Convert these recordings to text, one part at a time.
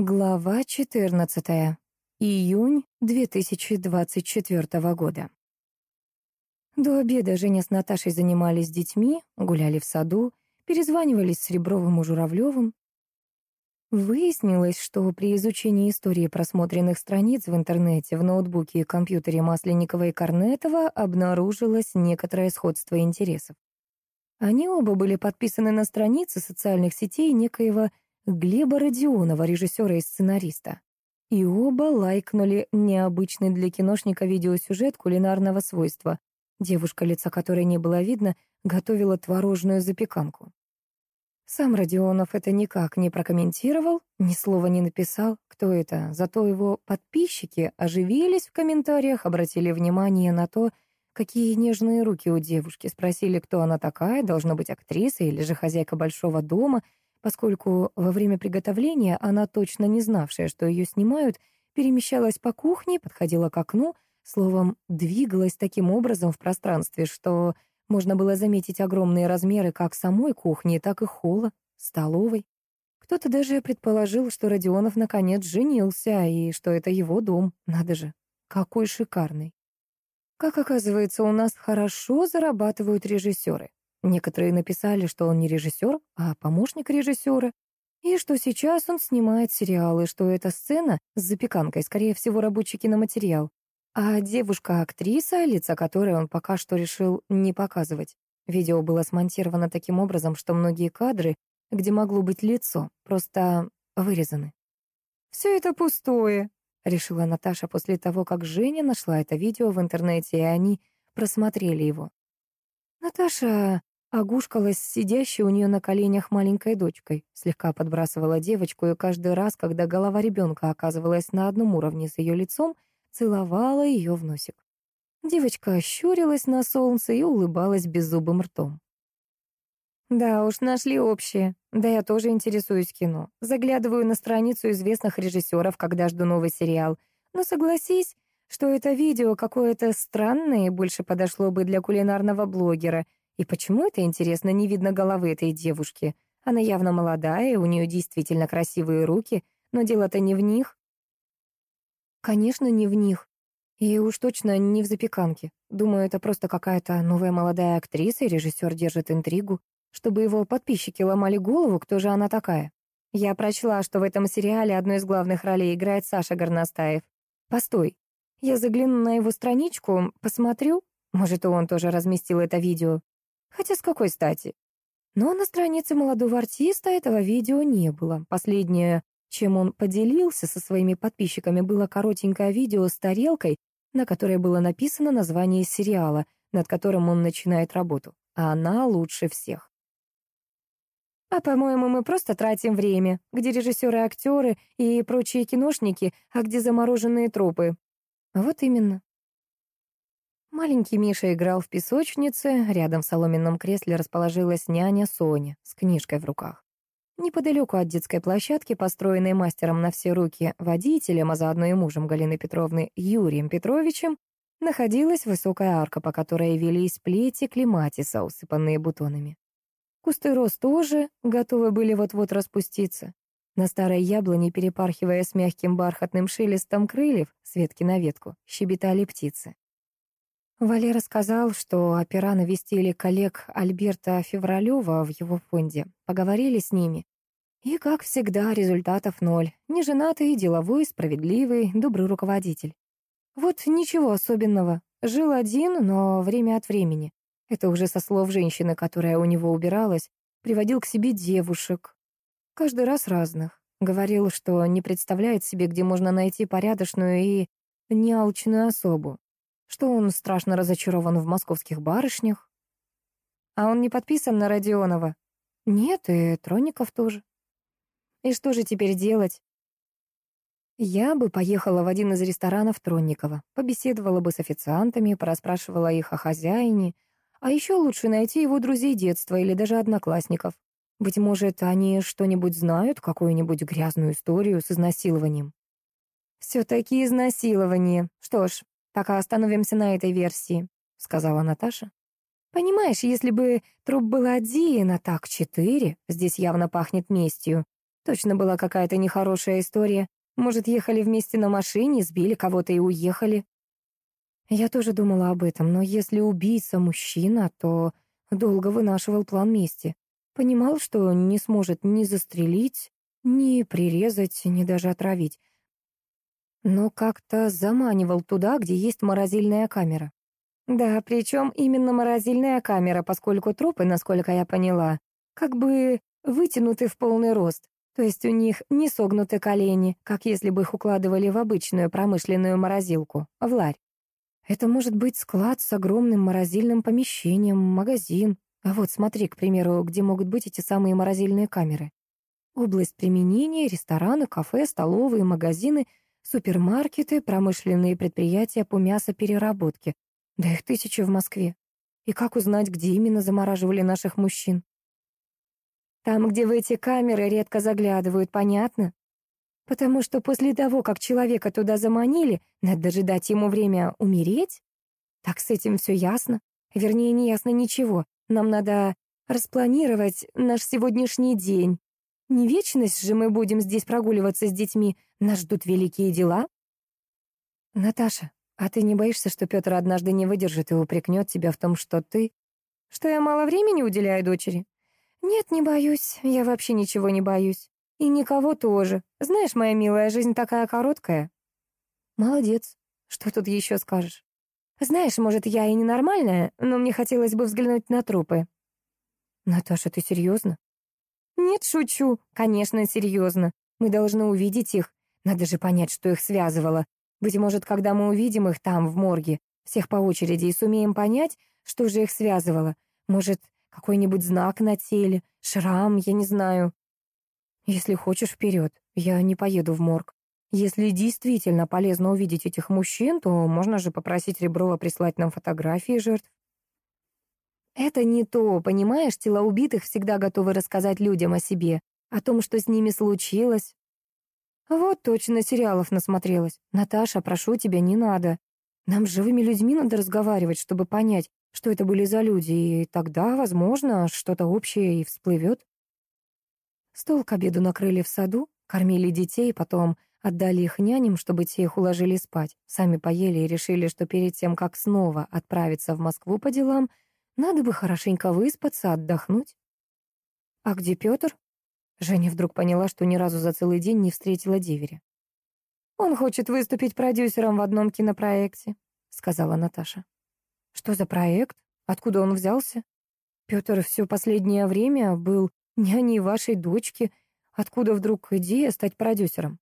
Глава 14. Июнь 2024 года. До обеда Женя с Наташей занимались детьми, гуляли в саду, перезванивались с Ребровым и Журавлевым. Выяснилось, что при изучении истории просмотренных страниц в интернете, в ноутбуке и компьютере Масленникова и Корнетова обнаружилось некоторое сходство интересов. Они оба были подписаны на страницы социальных сетей некоего Глеба Родионова, режиссера и сценариста. И оба лайкнули необычный для киношника видеосюжет кулинарного свойства. Девушка, лица которой не было видно, готовила творожную запеканку. Сам Родионов это никак не прокомментировал, ни слова не написал, кто это, зато его подписчики оживились в комментариях, обратили внимание на то, какие нежные руки у девушки, спросили, кто она такая, должна быть актриса или же хозяйка большого дома — поскольку во время приготовления она, точно не знавшая, что ее снимают, перемещалась по кухне, подходила к окну, словом, двигалась таким образом в пространстве, что можно было заметить огромные размеры как самой кухни, так и холла, столовой. Кто-то даже предположил, что Родионов наконец женился, и что это его дом. Надо же, какой шикарный. Как оказывается, у нас хорошо зарабатывают режиссеры. Некоторые написали, что он не режиссер, а помощник режиссера, и что сейчас он снимает сериалы, что эта сцена с запеканкой, скорее всего, рабочий киноматериал, а девушка-актриса, лица которой он пока что решил не показывать. Видео было смонтировано таким образом, что многие кадры, где могло быть лицо, просто вырезаны. «Все это пустое», — решила Наташа после того, как Женя нашла это видео в интернете, и они просмотрели его. Наташа Огушкалась сидящей у нее на коленях маленькой дочкой, слегка подбрасывала девочку, и каждый раз, когда голова ребенка оказывалась на одном уровне с ее лицом, целовала ее в носик. Девочка ощурилась на солнце и улыбалась беззубым ртом. «Да уж, нашли общее. Да я тоже интересуюсь кино. Заглядываю на страницу известных режиссеров, когда жду новый сериал. Но согласись, что это видео какое-то странное и больше подошло бы для кулинарного блогера — и почему это, интересно, не видно головы этой девушки? Она явно молодая, у нее действительно красивые руки, но дело-то не в них. Конечно, не в них. И уж точно не в запеканке. Думаю, это просто какая-то новая молодая актриса, и режиссер держит интригу, чтобы его подписчики ломали голову, кто же она такая. Я прочла, что в этом сериале одной из главных ролей играет Саша Горностаев. Постой, я загляну на его страничку, посмотрю. Может, и он тоже разместил это видео. Хотя с какой стати? Но на странице молодого артиста этого видео не было. Последнее, чем он поделился со своими подписчиками, было коротенькое видео с тарелкой, на которой было написано название сериала, над которым он начинает работу. А она лучше всех. А, по-моему, мы просто тратим время, где режиссеры, актеры и прочие киношники, а где замороженные трупы. Вот именно. Маленький Миша играл в песочнице, рядом в соломенном кресле расположилась няня Соня с книжкой в руках. Неподалеку от детской площадки, построенной мастером на все руки водителем, а заодно и мужем Галины Петровны Юрием Петровичем, находилась высокая арка, по которой велись плети клематиса, усыпанные бутонами. Кусты роз тоже готовы были вот-вот распуститься. На старой яблоне, перепархивая с мягким бархатным шелестом крыльев с ветки на ветку, щебетали птицы. Валера сказал, что опера навестили коллег Альберта Февралева в его фонде, поговорили с ними. И, как всегда, результатов ноль. Неженатый, деловой, справедливый, добрый руководитель. Вот ничего особенного. Жил один, но время от времени. Это уже со слов женщины, которая у него убиралась, приводил к себе девушек. Каждый раз разных. Говорил, что не представляет себе, где можно найти порядочную и неалчную особу что он страшно разочарован в московских барышнях. А он не подписан на Родионова? Нет, и Тронников тоже. И что же теперь делать? Я бы поехала в один из ресторанов Тронникова, побеседовала бы с официантами, порасспрашивала их о хозяине, а еще лучше найти его друзей детства или даже одноклассников. Быть может, они что-нибудь знают, какую-нибудь грязную историю с изнасилованием. Все-таки изнасилование. Что ж, «Пока остановимся на этой версии», — сказала Наташа. «Понимаешь, если бы труп был один, а так четыре, здесь явно пахнет местью, Точно была какая-то нехорошая история. Может, ехали вместе на машине, сбили кого-то и уехали. Я тоже думала об этом, но если убийца мужчина, то долго вынашивал план мести. Понимал, что не сможет ни застрелить, ни прирезать, ни даже отравить. Но как-то заманивал туда, где есть морозильная камера. Да, причем именно морозильная камера, поскольку трупы, насколько я поняла, как бы вытянуты в полный рост. То есть у них не согнуты колени, как если бы их укладывали в обычную промышленную морозилку, в ларь. Это может быть склад с огромным морозильным помещением, магазин. А вот смотри, к примеру, где могут быть эти самые морозильные камеры. Область применения, рестораны, кафе, столовые, магазины, супермаркеты, промышленные предприятия по мясопереработке. Да их тысячи в Москве. И как узнать, где именно замораживали наших мужчин? Там, где в эти камеры редко заглядывают, понятно? Потому что после того, как человека туда заманили, надо дожидать ему время умереть? Так с этим все ясно. Вернее, не ясно ничего. Нам надо распланировать наш сегодняшний день. Не вечность же мы будем здесь прогуливаться с детьми. Нас ждут великие дела. Наташа, а ты не боишься, что Петр однажды не выдержит и упрекнет тебя в том, что ты... Что я мало времени уделяю дочери? «Нет, не боюсь. Я вообще ничего не боюсь. И никого тоже. Знаешь, моя милая, жизнь такая короткая». «Молодец. Что тут еще скажешь?» «Знаешь, может, я и ненормальная, но мне хотелось бы взглянуть на трупы». «Наташа, ты серьезно?» «Нет, шучу. Конечно, серьезно. Мы должны увидеть их. Надо же понять, что их связывало. Быть может, когда мы увидим их там, в морге, всех по очереди, и сумеем понять, что же их связывало. Может, какой-нибудь знак на теле, шрам, я не знаю. Если хочешь, вперед. Я не поеду в морг. Если действительно полезно увидеть этих мужчин, то можно же попросить Реброва прислать нам фотографии жертв. Это не то, понимаешь, тела убитых всегда готовы рассказать людям о себе, о том, что с ними случилось. Вот точно сериалов насмотрелась. Наташа, прошу тебя, не надо. Нам с живыми людьми надо разговаривать, чтобы понять, что это были за люди, и тогда, возможно, что-то общее и всплывет. Стол к обеду накрыли в саду, кормили детей, потом отдали их няням, чтобы те их уложили спать. Сами поели и решили, что перед тем, как снова отправиться в Москву по делам, надо бы хорошенько выспаться, отдохнуть. «А где Петр?» Женя вдруг поняла, что ни разу за целый день не встретила деверя. «Он хочет выступить продюсером в одном кинопроекте», — сказала Наташа. Что за проект? Откуда он взялся? Петр все последнее время был няней вашей дочки. Откуда вдруг идея стать продюсером?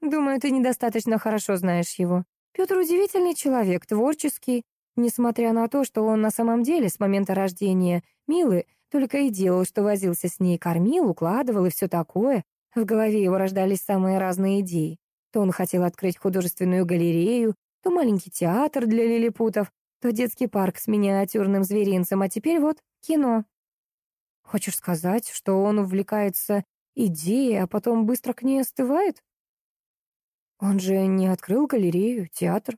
Думаю, ты недостаточно хорошо знаешь его. Петр удивительный человек, творческий. Несмотря на то, что он на самом деле с момента рождения Милы только и делал, что возился с ней, кормил, укладывал и все такое, в голове его рождались самые разные идеи. То он хотел открыть художественную галерею, то маленький театр для лилипутов, то детский парк с миниатюрным зверинцем, а теперь вот кино. Хочешь сказать, что он увлекается идеей, а потом быстро к ней остывает? Он же не открыл галерею, театр.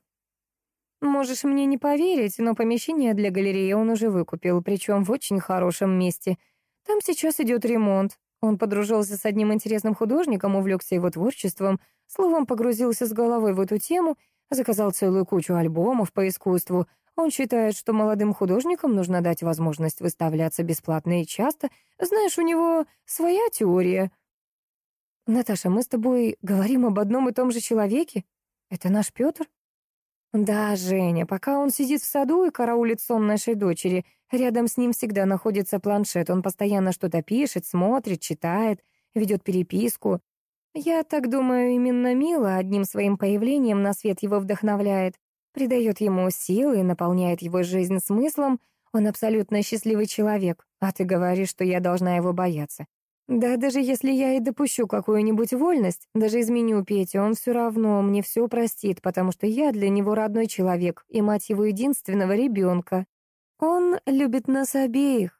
Можешь мне не поверить, но помещение для галереи он уже выкупил, причем в очень хорошем месте. Там сейчас идет ремонт. Он подружился с одним интересным художником, увлекся его творчеством, словом, погрузился с головой в эту тему, заказал целую кучу альбомов по искусству, он считает, что молодым художникам нужно дать возможность выставляться бесплатно и часто. Знаешь, у него своя теория. Наташа, мы с тобой говорим об одном и том же человеке? Это наш Петр? Да, Женя, пока он сидит в саду и караулит сон нашей дочери, рядом с ним всегда находится планшет. Он постоянно что-то пишет, смотрит, читает, ведет переписку. Я так думаю, именно Мила одним своим появлением на свет его вдохновляет придает ему силы наполняет его жизнь смыслом, он абсолютно счастливый человек, а ты говоришь, что я должна его бояться. Да даже если я и допущу какую-нибудь вольность, даже изменю Петю, он все равно мне все простит, потому что я для него родной человек и мать его единственного ребенка. Он любит нас обеих.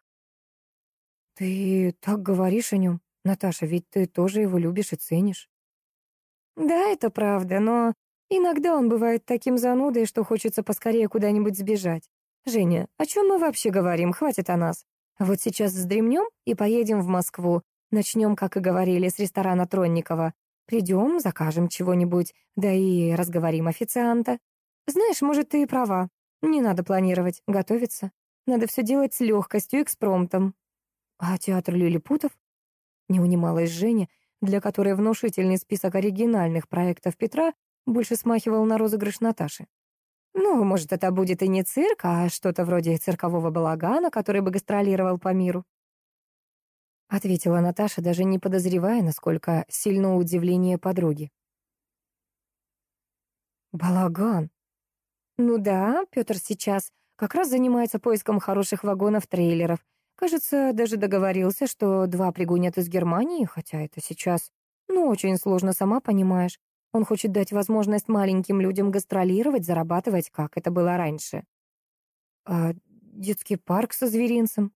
Ты так говоришь о нем, Наташа, ведь ты тоже его любишь и ценишь. Да, это правда, но Иногда он бывает таким занудой, что хочется поскорее куда-нибудь сбежать. Женя, о чем мы вообще говорим? Хватит о нас. Вот сейчас вздремнем и поедем в Москву. Начнем, как и говорили, с ресторана Тронникова. Придем, закажем чего-нибудь, да и разговорим официанта. Знаешь, может, ты и права. Не надо планировать, готовиться. Надо все делать с легкостью, экспромтом. А театр лилипутов? Не унималась Женя, для которой внушительный список оригинальных проектов Петра больше смахивал на розыгрыш Наташи. Ну, может, это будет и не цирк, а что-то вроде циркового балагана, который бы гастролировал по миру. Ответила Наташа, даже не подозревая, насколько сильно удивление подруги. Балаган. Ну да, Петр сейчас как раз занимается поиском хороших вагонов-трейлеров. Кажется, даже договорился, что два пригонят из Германии, хотя это сейчас, ну, очень сложно, сама понимаешь. Он хочет дать возможность маленьким людям гастролировать, зарабатывать, как это было раньше. А детский парк со зверинцем?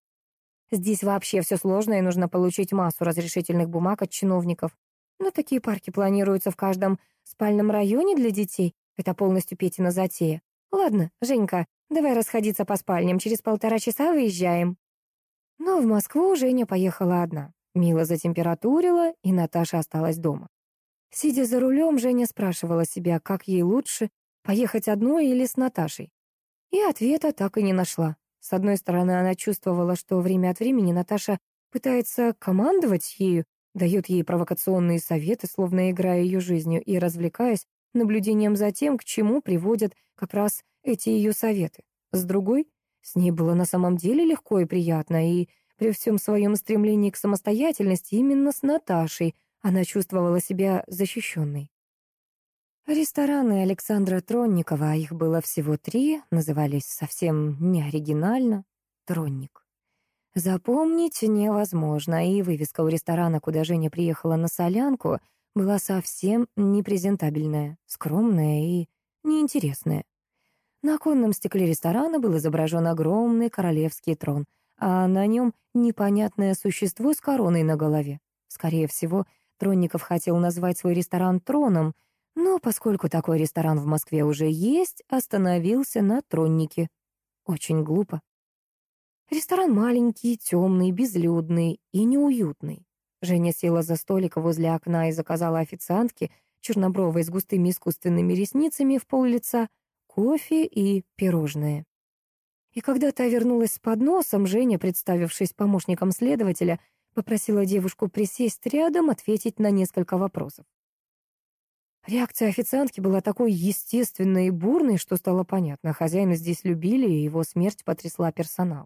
Здесь вообще все сложно, и нужно получить массу разрешительных бумаг от чиновников. Но такие парки планируются в каждом спальном районе для детей. Это полностью Петина затея. Ладно, Женька, давай расходиться по спальням, через полтора часа выезжаем. Но в Москву Женя поехала одна. Мила затемпературила, и Наташа осталась дома. Сидя за рулем, Женя спрашивала себя, как ей лучше, поехать одной или с Наташей. И ответа так и не нашла. С одной стороны, она чувствовала, что время от времени Наташа пытается командовать ею, дает ей провокационные советы, словно играя ее жизнью, и развлекаясь наблюдением за тем, к чему приводят как раз эти ее советы. С другой, с ней было на самом деле легко и приятно, и при всем своем стремлении к самостоятельности именно с Наташей она чувствовала себя защищенной. Рестораны Александра Тронникова, а их было всего три, назывались совсем неоригинально «Тронник». Запомнить невозможно, и вывеска у ресторана, куда Женя приехала на солянку, была совсем непрезентабельная, скромная и неинтересная. На оконном стекле ресторана был изображен огромный королевский трон, а на нем непонятное существо с короной на голове. Скорее всего, Тронников хотел назвать свой ресторан «Троном», но поскольку такой ресторан в Москве уже есть, остановился на Троннике. Очень глупо. Ресторан маленький, темный, безлюдный и неуютный. Женя села за столик возле окна и заказала официантке, чернобровой с густыми искусственными ресницами в пол лица, кофе и пирожные. И когда та вернулась с подносом, Женя, представившись помощником следователя, Попросила девушку присесть рядом, ответить на несколько вопросов. Реакция официантки была такой естественной и бурной, что стало понятно. Хозяина здесь любили, и его смерть потрясла персонал.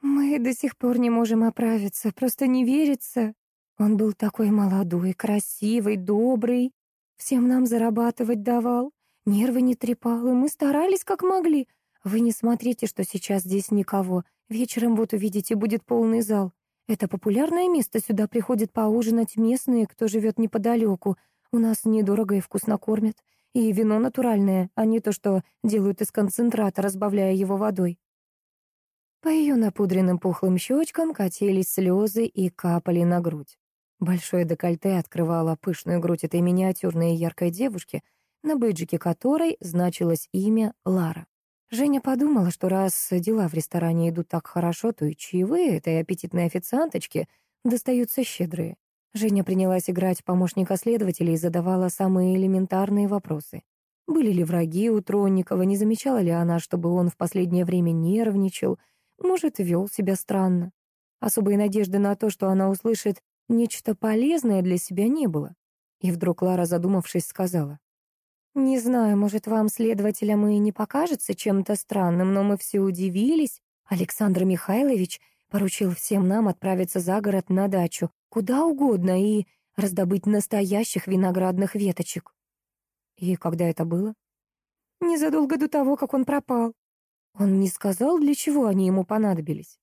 «Мы до сих пор не можем оправиться, просто не верится. Он был такой молодой, красивый, добрый, всем нам зарабатывать давал, нервы не трепал, и мы старались как могли. Вы не смотрите, что сейчас здесь никого. Вечером вот увидите, будет полный зал. Это популярное место, сюда приходят поужинать местные, кто живет неподалеку. У нас недорого и вкусно кормят. И вино натуральное, а не то, что делают из концентрата, разбавляя его водой. По ее напудренным пухлым щечкам катились слезы и капали на грудь. Большое декольте открывало пышную грудь этой миниатюрной яркой девушки, на бейджике которой значилось имя Лара. Женя подумала, что раз дела в ресторане идут так хорошо, то и чаевые этой аппетитной официанточке достаются щедрые. Женя принялась играть помощника следователя и задавала самые элементарные вопросы. Были ли враги у Тронникова, не замечала ли она, чтобы он в последнее время нервничал, может, вел себя странно. Особой надежды на то, что она услышит нечто полезное для себя не было. И вдруг Лара, задумавшись, сказала. «Не знаю, может, вам, следователям, и не покажется чем-то странным, но мы все удивились. Александр Михайлович поручил всем нам отправиться за город на дачу, куда угодно, и раздобыть настоящих виноградных веточек». «И когда это было?» «Незадолго до того, как он пропал. Он не сказал, для чего они ему понадобились».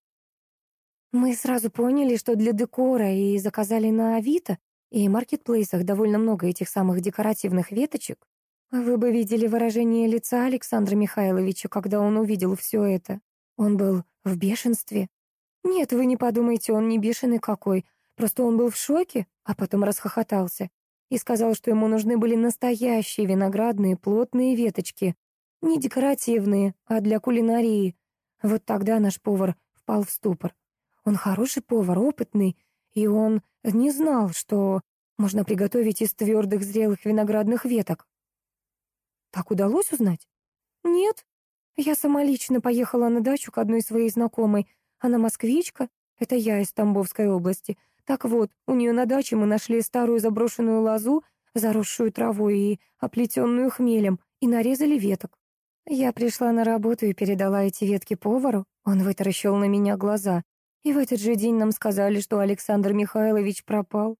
Мы сразу поняли, что для декора, и заказали на Авито и маркетплейсах довольно много этих самых декоративных веточек. Вы бы видели выражение лица Александра Михайловича, когда он увидел все это. Он был в бешенстве. Нет, вы не подумайте, он не бешеный какой. Просто он был в шоке, а потом расхохотался. И сказал, что ему нужны были настоящие виноградные плотные веточки. Не декоративные, а для кулинарии. Вот тогда наш повар впал в ступор. Он хороший повар, опытный, И он не знал, что можно приготовить из твердых зрелых виноградных веток. Так удалось узнать? Нет. Я сама лично поехала на дачу к одной своей знакомой. Она москвичка, это я из Тамбовской области. Так вот, у нее на даче мы нашли старую заброшенную лозу, заросшую травой и оплетенную хмелем, и нарезали веток. Я пришла на работу и передала эти ветки повару. Он вытаращил на меня глаза. И в этот же день нам сказали, что Александр Михайлович пропал.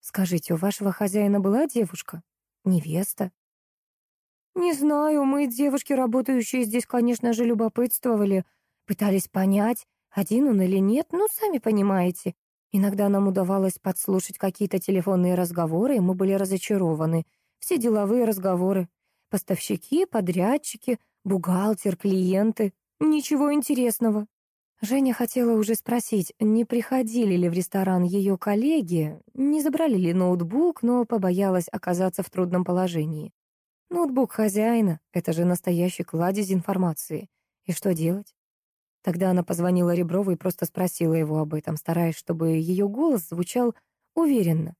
Скажите, у вашего хозяина была девушка? Невеста? Не знаю, мы, девушки, работающие здесь, конечно же, любопытствовали. Пытались понять, один он или нет, ну, сами понимаете. Иногда нам удавалось подслушать какие-то телефонные разговоры, и мы были разочарованы. Все деловые разговоры. Поставщики, подрядчики, бухгалтер, клиенты. Ничего интересного. Женя хотела уже спросить, не приходили ли в ресторан ее коллеги, не забрали ли ноутбук, но побоялась оказаться в трудном положении. Ноутбук хозяина — это же настоящий кладезь информации. И что делать? Тогда она позвонила Реброву и просто спросила его об этом, стараясь, чтобы ее голос звучал уверенно.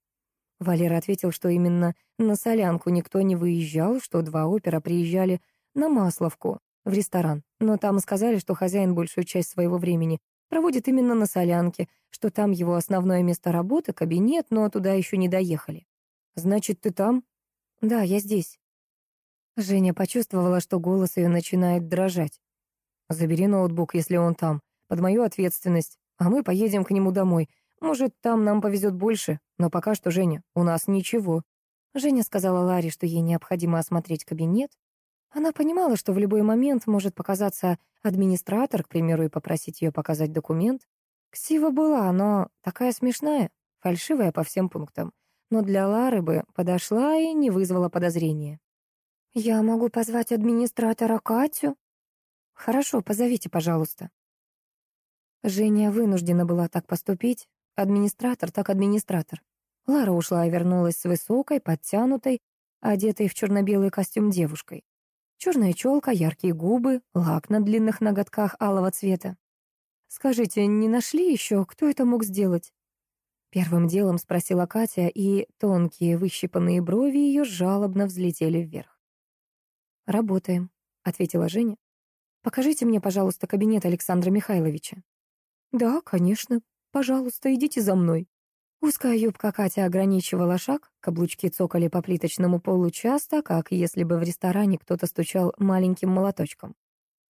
Валера ответил, что именно на солянку никто не выезжал, что два опера приезжали на Масловку, в ресторан, но там сказали, что хозяин большую часть своего времени проводит именно на солянке, что там его основное место работы, кабинет, но туда еще не доехали. «Значит, ты там?» «Да, я здесь». Женя почувствовала, что голос ее начинает дрожать. Забери ноутбук, если он там. Под мою ответственность. А мы поедем к нему домой. Может, там нам повезет больше. Но пока что, Женя, у нас ничего. Женя сказала Ларе, что ей необходимо осмотреть кабинет. Она понимала, что в любой момент может показаться администратор, к примеру, и попросить ее показать документ. Ксива была, но такая смешная, фальшивая по всем пунктам. Но для Лары бы подошла и не вызвала подозрения. «Я могу позвать администратора Катю?» «Хорошо, позовите, пожалуйста». Женя вынуждена была так поступить. Администратор так администратор. Лара ушла и вернулась с высокой, подтянутой, одетой в черно-белый костюм девушкой. Черная челка, яркие губы, лак на длинных ноготках алого цвета. «Скажите, не нашли еще, кто это мог сделать?» Первым делом спросила Катя, и тонкие выщипанные брови ее жалобно взлетели вверх. «Работаем», — ответила Женя. Покажите мне, пожалуйста, кабинет Александра Михайловича». «Да, конечно. Пожалуйста, идите за мной». Узкая юбка Катя ограничивала шаг, каблучки цокали по плиточному полу часто, как если бы в ресторане кто-то стучал маленьким молоточком.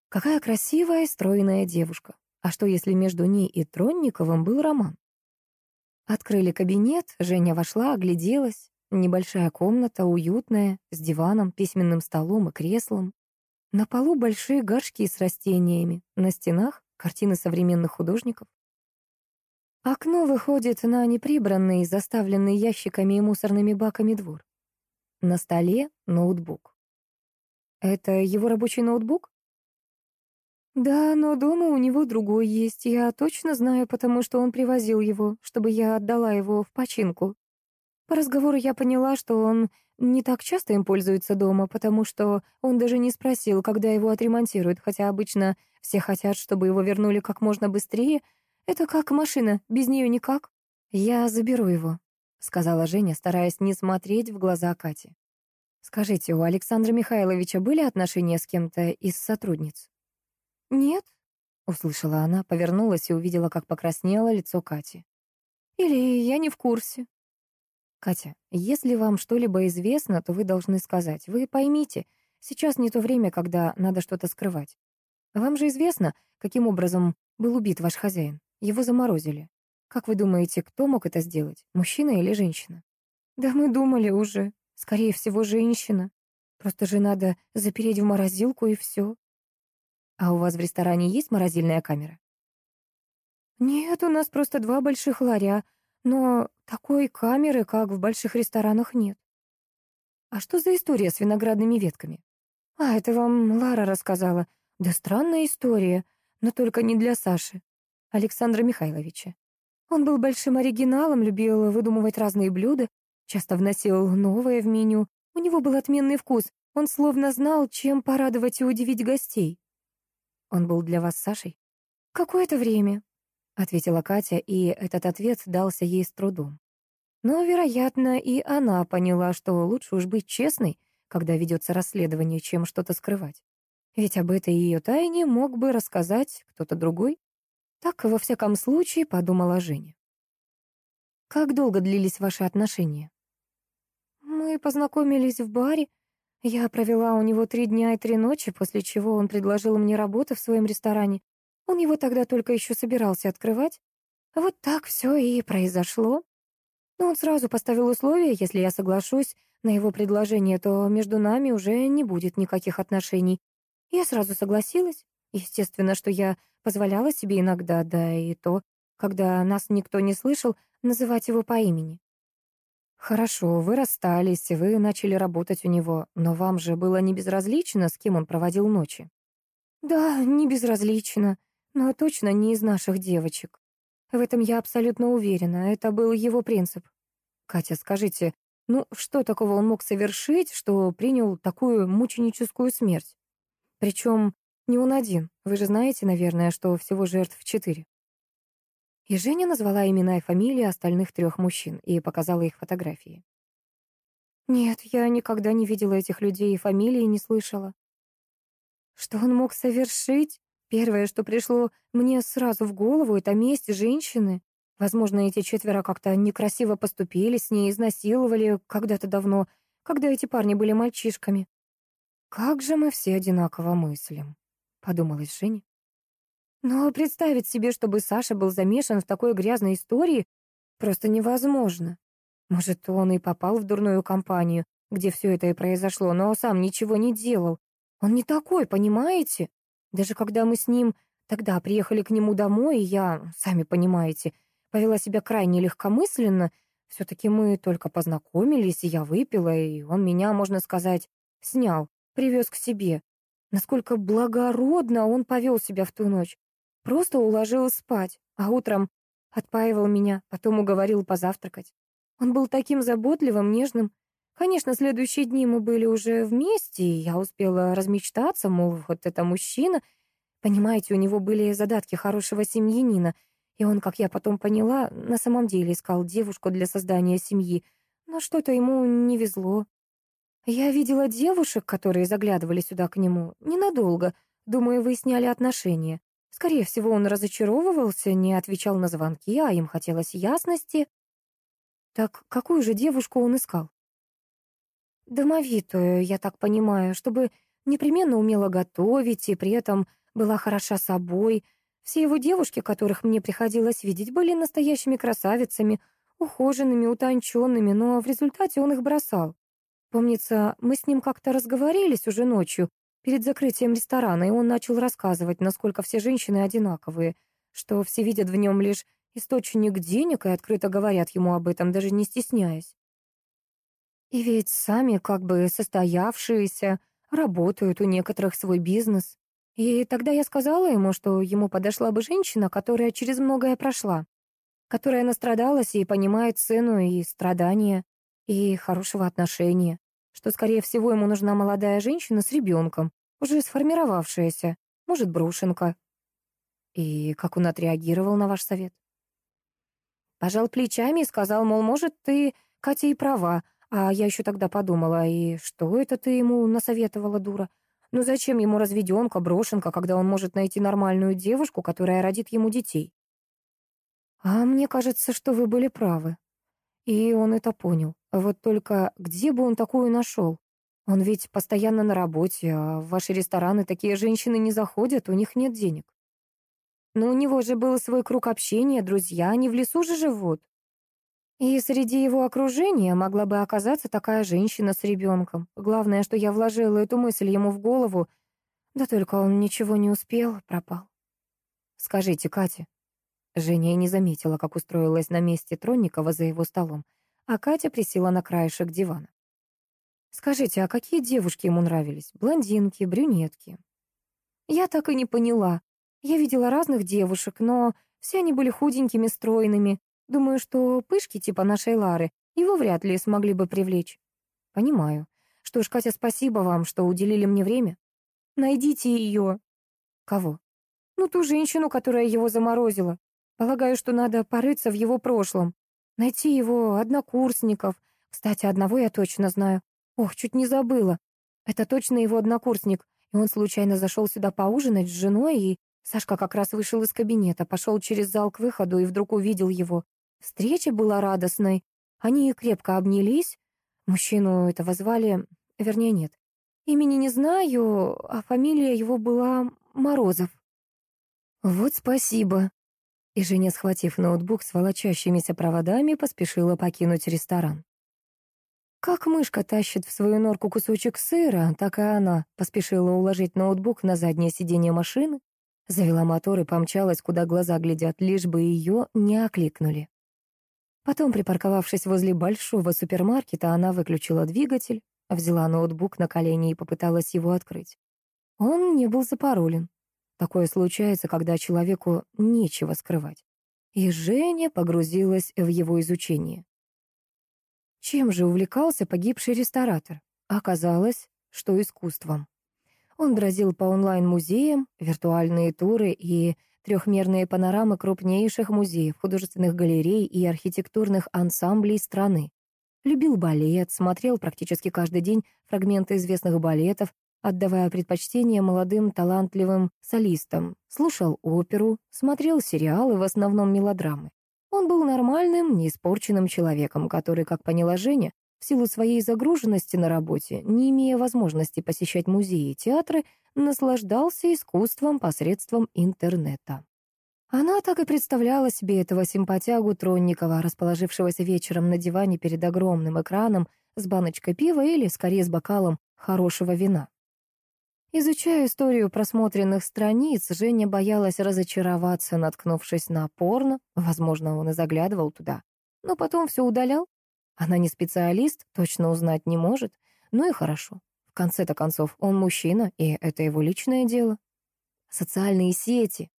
Какая красивая и стройная девушка. А что, если между ней и Тронниковым был роман? Открыли кабинет, Женя вошла, огляделась. Небольшая комната, уютная, с диваном, письменным столом и креслом. На полу большие горшки с растениями, на стенах картины современных художников. Окно выходит на неприбранный, заставленный ящиками и мусорными баками двор. На столе ноутбук. Это его рабочий ноутбук? Да, но дома у него другой есть. Я точно знаю, потому что он привозил его, чтобы я отдала его в починку. По разговору я поняла, что он не так часто им пользуется дома, потому что он даже не спросил, когда его отремонтируют, хотя обычно все хотят, чтобы его вернули как можно быстрее. Это как машина, без нее никак. Я заберу его, сказала Женя, стараясь не смотреть в глаза Кати. Скажите, у Александра Михайловича были отношения с кем-то из сотрудниц? Нет, услышала она, повернулась и увидела, как покраснело лицо Кати. Или я не в курсе. Катя, если вам что-либо известно, то вы должны сказать. Вы поймите, сейчас не то время, когда надо что-то скрывать. Вам же известно, каким образом был убит ваш хозяин. Его заморозили. Как вы думаете, кто мог это сделать, мужчина или женщина? Да мы думали уже. Скорее всего, женщина. Просто же надо запереть в морозилку и все. А у вас в ресторане есть морозильная камера? Нет, у нас просто два больших ларя, но такой камеры, как в больших ресторанах, нет. А что за история с виноградными ветками? А, это вам Лара рассказала. Да странная история, но только не для Саши, Александра Михайловича. Он был большим оригиналом, любил выдумывать разные блюда, часто вносил новое в меню. У него был отменный вкус, он словно знал, чем порадовать и удивить гостей. Он был для вас Сашей? Какое-то время. — ответила Катя, и этот ответ дался ей с трудом. Но, вероятно, и она поняла, что лучше уж быть честной, когда ведется расследование, чем что-то скрывать. Ведь об этой ее тайне мог бы рассказать кто-то другой. Так, во всяком случае, подумала Женя. «Как долго длились ваши отношения?» «Мы познакомились в баре. Я провела у него три дня и три ночи, после чего он предложил мне работу в своем ресторане. Он его тогда только еще собирался открывать. Вот так все и произошло. Но он сразу поставил условие, если я соглашусь на его предложение, то между нами уже не будет никаких отношений. Я сразу согласилась. Естественно, что я позволяла себе иногда, да и то, когда нас никто не слышал, называть его по имени. Хорошо, вы расстались, вы начали работать у него, но вам же было не безразлично, с кем он проводил ночи? Да, не безразлично, но точно не из наших девочек. В этом я абсолютно уверена, это был его принцип. Катя, скажите, ну что такого он мог совершить, что принял такую мученическую смерть? Причем не он один. Вы же знаете, наверное, что всего жертв четыре. И Женя назвала имена и фамилии остальных трех мужчин и показала их фотографии. Нет, я никогда не видела этих людей и фамилии не слышала. Что он мог совершить? Первое, что пришло мне сразу в голову, это месть женщины. Возможно, эти четверо как-то некрасиво поступили с ней, изнасиловали когда-то давно, когда эти парни были мальчишками. «Как же мы все одинаково мыслим», — подумалась Женя. Но представить себе, чтобы Саша был замешан в такой грязной истории, просто невозможно. Может, он и попал в дурную компанию, где все это и произошло, но сам ничего не делал. Он не такой, понимаете? Даже когда мы с ним тогда приехали к нему домой, я, сами понимаете, повела себя крайне легкомысленно, все-таки мы только познакомились, и я выпила, и он меня, можно сказать, снял привез к себе. Насколько благородно он повел себя в ту ночь. Просто уложил спать, а утром отпаивал меня, потом уговорил позавтракать. Он был таким заботливым, нежным. Конечно, следующие дни мы были уже вместе, и я успела размечтаться, мол, вот это мужчина. Понимаете, у него были задатки хорошего семьянина, и он, как я потом поняла, на самом деле искал девушку для создания семьи, но что-то ему не везло. Я видела девушек, которые заглядывали сюда к нему, ненадолго. Думаю, выясняли отношения. Скорее всего, он разочаровывался, не отвечал на звонки, а им хотелось ясности. Так какую же девушку он искал? Домовитую, я так понимаю, чтобы непременно умела готовить и при этом была хороша собой. Все его девушки, которых мне приходилось видеть, были настоящими красавицами, ухоженными, утонченными, но в результате он их бросал. Помнится, мы с ним как-то разговорились уже ночью, перед закрытием ресторана, и он начал рассказывать, насколько все женщины одинаковые, что все видят в нем лишь источник денег и открыто говорят ему об этом, даже не стесняясь. И ведь сами как бы состоявшиеся работают у некоторых свой бизнес. И тогда я сказала ему, что ему подошла бы женщина, которая через многое прошла, которая настрадалась и понимает цену и страдания и хорошего отношения, что, скорее всего, ему нужна молодая женщина с ребенком, уже сформировавшаяся, может, брошенка. И как он отреагировал на ваш совет? Пожал плечами и сказал, мол, может, ты, Катя, и права, а я еще тогда подумала, и что это ты ему насоветовала, дура? Ну зачем ему разведенка, брошенка, когда он может найти нормальную девушку, которая родит ему детей? А мне кажется, что вы были правы. И он это понял. Вот только где бы он такую нашел? Он ведь постоянно на работе, а в ваши рестораны такие женщины не заходят, у них нет денег. Но у него же был свой круг общения, друзья, они в лесу же живут. И среди его окружения могла бы оказаться такая женщина с ребенком. Главное, что я вложила эту мысль ему в голову, да только он ничего не успел, пропал. Скажите, Катя. Женя не заметила, как устроилась на месте Тронникова за его столом а Катя присела на краешек дивана. «Скажите, а какие девушки ему нравились? Блондинки, брюнетки?» «Я так и не поняла. Я видела разных девушек, но все они были худенькими, стройными. Думаю, что пышки типа нашей Лары его вряд ли смогли бы привлечь». «Понимаю. Что ж, Катя, спасибо вам, что уделили мне время. Найдите ее». «Кого?» «Ну, ту женщину, которая его заморозила. Полагаю, что надо порыться в его прошлом. Найти его однокурсников. Кстати, одного я точно знаю. Ох, чуть не забыла. Это точно его однокурсник. И он случайно зашел сюда поужинать с женой, и Сашка как раз вышел из кабинета, пошел через зал к выходу и вдруг увидел его. Встреча была радостной. Они крепко обнялись. Мужчину этого звали... Вернее, нет. Имени не знаю, а фамилия его была Морозов. «Вот спасибо». И Женя, схватив ноутбук с волочащимися проводами, поспешила покинуть ресторан. Как мышка тащит в свою норку кусочек сыра, так и она поспешила уложить ноутбук на заднее сиденье машины, завела мотор и помчалась, куда глаза глядят, лишь бы ее не окликнули. Потом, припарковавшись возле большого супермаркета, она выключила двигатель, взяла ноутбук на колени и попыталась его открыть. Он не был запаролен. Такое случается, когда человеку нечего скрывать. И Женя погрузилась в его изучение. Чем же увлекался погибший ресторатор? Оказалось, что искусством. Он бродил по онлайн-музеям, виртуальные туры и трехмерные панорамы крупнейших музеев, художественных галерей и архитектурных ансамблей страны. Любил балет, смотрел практически каждый день фрагменты известных балетов, отдавая предпочтение молодым талантливым солистам, слушал оперу, смотрел сериалы, в основном мелодрамы. Он был нормальным, неиспорченным человеком, который, как поняла Женя, в силу своей загруженности на работе, не имея возможности посещать музеи и театры, наслаждался искусством посредством интернета. Она так и представляла себе этого симпатягу Тронникова, расположившегося вечером на диване перед огромным экраном с баночкой пива или, скорее, с бокалом хорошего вина. Изучая историю просмотренных страниц, Женя боялась разочароваться, наткнувшись на порно. Возможно, он и заглядывал туда. Но потом все удалял. Она не специалист, точно узнать не может. Ну и хорошо. В конце-то концов, он мужчина, и это его личное дело. Социальные сети.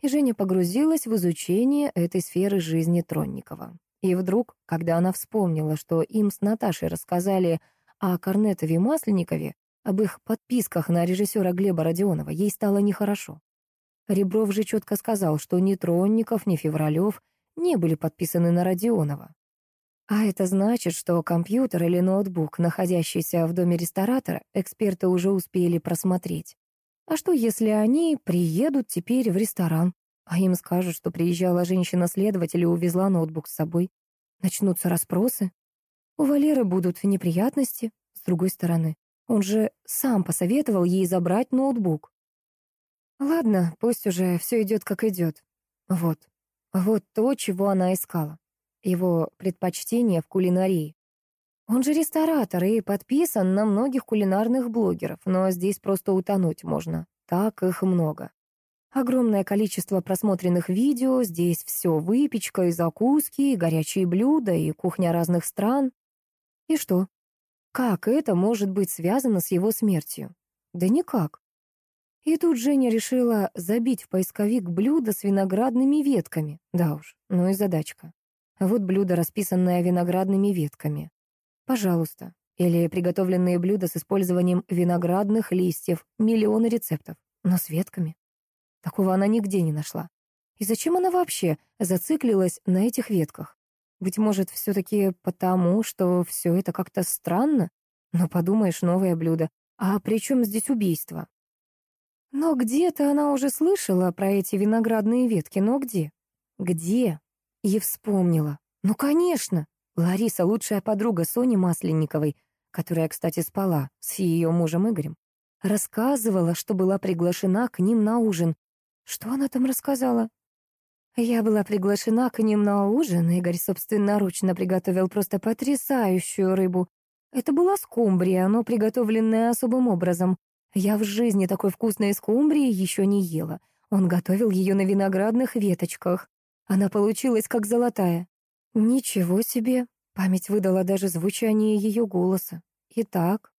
И Женя погрузилась в изучение этой сферы жизни Тронникова. И вдруг, когда она вспомнила, что им с Наташей рассказали о Корнетове Масленникове, об их подписках на режиссера Глеба Родионова, ей стало нехорошо. Ребров же четко сказал, что ни Тронников, ни Февралев не были подписаны на Родионова. А это значит, что компьютер или ноутбук, находящийся в доме ресторатора, эксперты уже успели просмотреть. А что, если они приедут теперь в ресторан, а им скажут, что приезжала женщина-следователь и увезла ноутбук с собой? Начнутся расспросы. У Валеры будут неприятности, с другой стороны. Он же сам посоветовал ей забрать ноутбук. Ладно, пусть уже все идет как идет. Вот. Вот то, чего она искала. Его предпочтение в кулинарии. Он же ресторатор и подписан на многих кулинарных блогеров, но здесь просто утонуть можно. Так их много. Огромное количество просмотренных видео, здесь все выпечка и закуски, и горячие блюда, и кухня разных стран. И что? Как это может быть связано с его смертью? Да никак. И тут Женя решила забить в поисковик блюдо с виноградными ветками. Да уж, ну и задачка. Вот блюдо, расписанное виноградными ветками. Пожалуйста. Или приготовленные блюда с использованием виноградных листьев. Миллионы рецептов. Но с ветками. Такого она нигде не нашла. И зачем она вообще зациклилась на этих ветках? Быть может, все-таки потому, что все это как-то странно? Но подумаешь, новое блюдо. А при чем здесь убийство? Но где-то она уже слышала про эти виноградные ветки, но где? Где? И вспомнила. Ну, конечно, Лариса, лучшая подруга Сони Масленниковой, которая, кстати, спала с ее мужем Игорем, рассказывала, что была приглашена к ним на ужин. Что она там рассказала? Я была приглашена к ним на ужин, Игорь собственноручно приготовил просто потрясающую рыбу. Это была скумбрия, но приготовленная особым образом. Я в жизни такой вкусной скумбрии еще не ела. Он готовил ее на виноградных веточках. Она получилась как золотая. Ничего себе. Память выдала даже звучание ее голоса. Итак,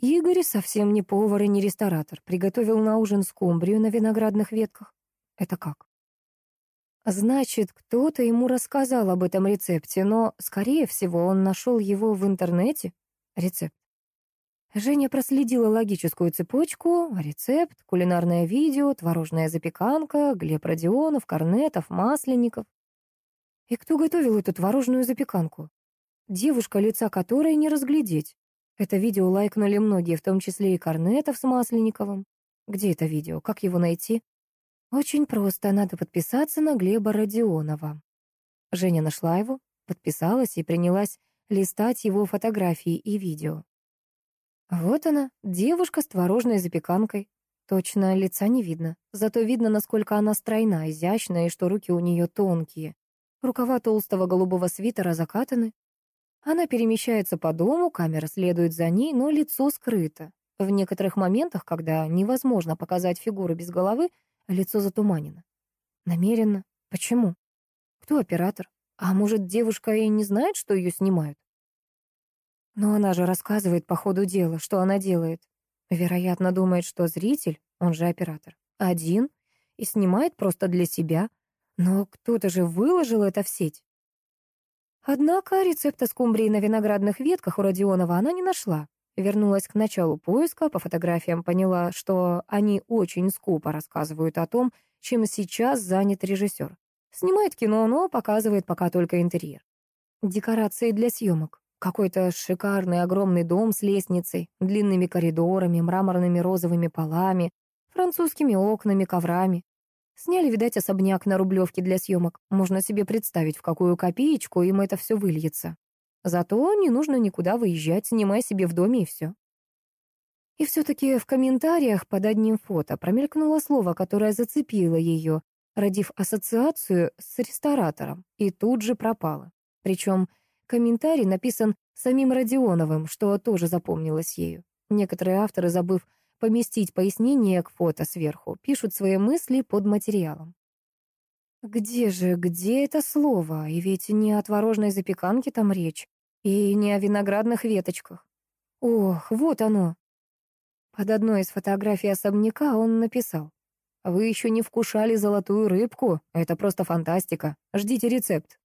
Игорь совсем не повар и не ресторатор. Приготовил на ужин скумбрию на виноградных ветках. Это как? Значит, кто-то ему рассказал об этом рецепте, но, скорее всего, он нашел его в интернете. Рецепт. Женя проследила логическую цепочку, рецепт, кулинарное видео, творожная запеканка, Глеб Родионов, Корнетов, Масленников. И кто готовил эту творожную запеканку? Девушка, лица которой не разглядеть. Это видео лайкнули многие, в том числе и Корнетов с Масленниковым. Где это видео? Как его найти? Очень просто, надо подписаться на Глеба Родионова. Женя нашла его, подписалась и принялась листать его фотографии и видео. Вот она, девушка с творожной запеканкой. Точно лица не видно, зато видно, насколько она стройна, изящна и что руки у нее тонкие. Рукава толстого голубого свитера закатаны. Она перемещается по дому, камера следует за ней, но лицо скрыто. В некоторых моментах, когда невозможно показать фигуру без головы, лицо затуманено. Намеренно. Почему? Кто оператор? А может, девушка и не знает, что ее снимают? Но она же рассказывает по ходу дела, что она делает. Вероятно, думает, что зритель, он же оператор, один и снимает просто для себя. Но кто-то же выложил это в сеть. Однако рецепта скумбрии на виноградных ветках у Родионова она не нашла. Вернулась к началу поиска, по фотографиям поняла, что они очень скупо рассказывают о том, чем сейчас занят режиссер. Снимает кино, но показывает пока только интерьер. Декорации для съемок. Какой-то шикарный огромный дом с лестницей, длинными коридорами, мраморными розовыми полами, французскими окнами, коврами. Сняли, видать, особняк на Рублевке для съемок. Можно себе представить, в какую копеечку им это все выльется. Зато не нужно никуда выезжать, снимай себе в доме и все. И все-таки в комментариях под одним фото промелькнуло слово, которое зацепило ее, родив ассоциацию с ресторатором, и тут же пропало. Причем Комментарий написан самим Родионовым, что тоже запомнилось ею. Некоторые авторы, забыв поместить пояснение к фото сверху, пишут свои мысли под материалом. Где же, где это слово? И ведь не о творожной запеканке там речь, и не о виноградных веточках. Ох, вот оно. Под одной из фотографий особняка он написал. «Вы еще не вкушали золотую рыбку? Это просто фантастика. Ждите рецепт».